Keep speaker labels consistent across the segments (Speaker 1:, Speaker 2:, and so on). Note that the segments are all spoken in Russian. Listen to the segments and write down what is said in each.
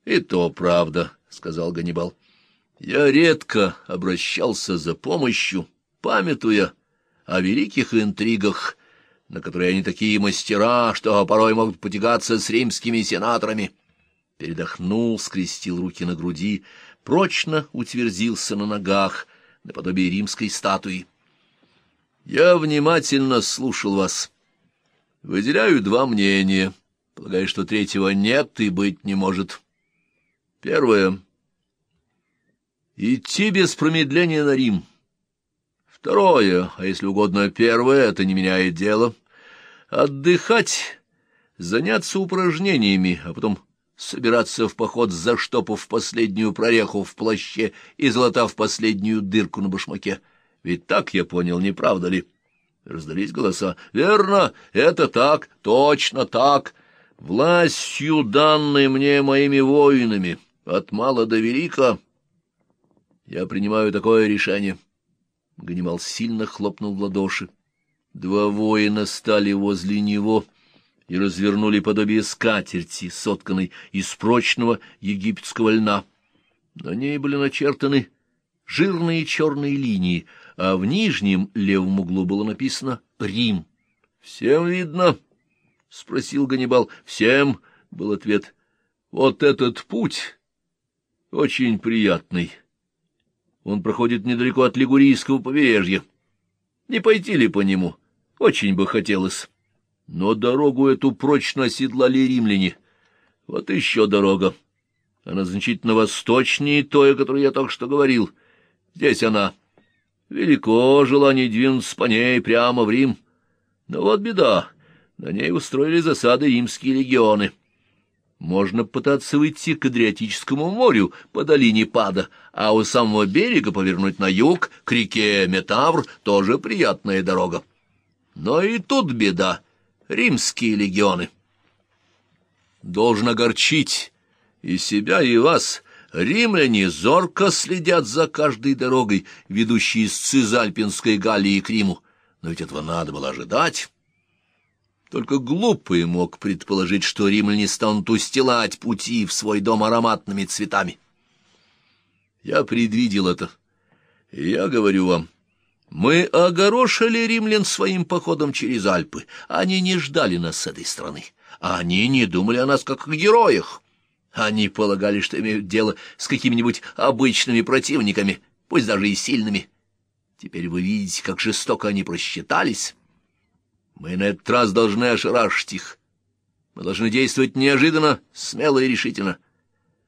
Speaker 1: — И то правда, — сказал Ганнибал. — Я редко обращался за помощью, памятуя о великих интригах, на которые они такие мастера, что порой могут потягаться с римскими сенаторами. Передохнул, скрестил руки на груди, прочно утвердился на ногах, наподобие римской статуи. Я внимательно слушал вас. Выделяю два мнения. Полагаю, что третьего нет и быть не может. Первое. Идти без промедления на Рим. Второе, а если угодно первое, это не меняет дело. Отдыхать, заняться упражнениями, а потом собираться в поход, заштопав последнюю прореху в плаще и залатав последнюю дырку на башмаке. Ведь так я понял, не правда ли? Раздались голоса. «Верно, это так, точно так. Властью, данной мне моими воинами, от мала до велика, я принимаю такое решение». Ганимал сильно хлопнул в ладоши. Два воина стали возле него и развернули подобие скатерти, сотканной из прочного египетского льна. На ней были начертаны жирные черные линии, а в нижнем левом углу было написано «Рим». «Всем видно?» — спросил Ганнибал. «Всем», — был ответ. «Вот этот путь очень приятный». Он проходит недалеко от Лигурийского побережья. Не пойти ли по нему? Очень бы хотелось. Но дорогу эту прочно оседлали римляне. Вот еще дорога. Она значительно восточнее той, о которой я только что говорил. Здесь она. Велико желание двинуться по ней прямо в Рим. Но вот беда. На ней устроили засады римские легионы. Можно пытаться выйти к Адриатическому морю по долине Пада, а у самого берега повернуть на юг, к реке Метавр, тоже приятная дорога. Но и тут беда — римские легионы. Должен огорчить и себя, и вас. Римляне зорко следят за каждой дорогой, ведущей из Цизальпинской Галлии к Риму. Но ведь этого надо было ожидать. Только глупый мог предположить, что римляне станут устилать пути в свой дом ароматными цветами. Я предвидел это. Я говорю вам, мы огорошили римлян своим походом через Альпы. Они не ждали нас с этой стороны. Они не думали о нас как о героях. Они полагали, что имеют дело с какими-нибудь обычными противниками, пусть даже и сильными. Теперь вы видите, как жестоко они просчитались». Мы на этот раз должны ошарашить их. Мы должны действовать неожиданно, смело и решительно.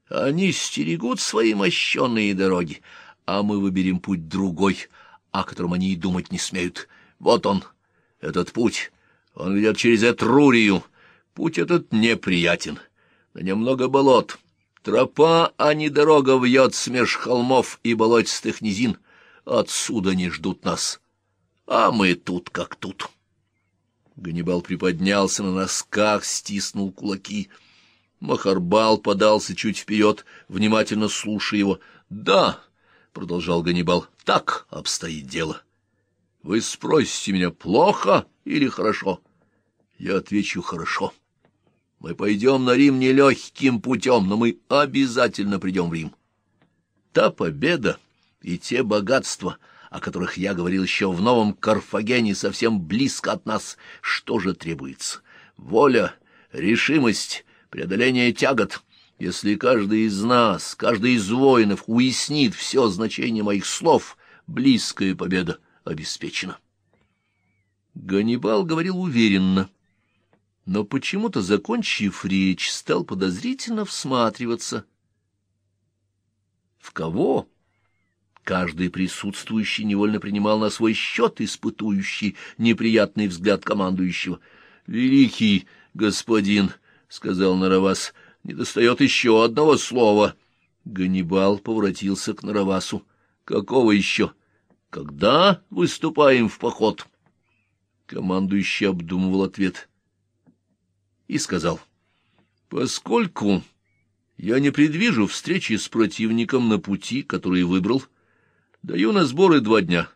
Speaker 1: Они стерегут свои мощенные дороги, а мы выберем путь другой, о котором они и думать не смеют. Вот он, этот путь. Он ведет через Этрурию. Путь этот неприятен. На нем много болот. Тропа, а не дорога, вьет смеж холмов и болотистых низин. Отсюда не ждут нас. А мы тут как тут». Ганнибал приподнялся на носках, стиснул кулаки. Махарбал подался чуть вперед, внимательно слушая его. — Да, — продолжал Ганнибал, — так обстоит дело. Вы спросите меня, плохо или хорошо? Я отвечу, хорошо. Мы пойдем на Рим нелегким путем, но мы обязательно придем в Рим. Та победа и те богатства — о которых я говорил еще в Новом Карфагене, совсем близко от нас. Что же требуется? Воля, решимость, преодоление тягот. Если каждый из нас, каждый из воинов уяснит все значение моих слов, близкая победа обеспечена. Ганнибал говорил уверенно, но почему-то, закончив речь, стал подозрительно всматриваться. В кого? Каждый присутствующий невольно принимал на свой счет испытующий неприятный взгляд командующего. — Великий господин, — сказал Наравас, — недостает еще одного слова. Ганнибал поворотился к Наравасу. — Какого еще? Когда выступаем в поход? Командующий обдумывал ответ и сказал. — Поскольку я не предвижу встречи с противником на пути, который выбрал, — Даю на сборы два дня.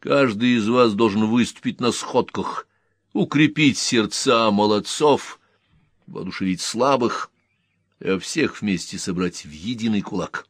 Speaker 1: Каждый из вас должен выступить на сходках, укрепить сердца молодцов, воодушевить слабых, а всех вместе собрать в единый кулак.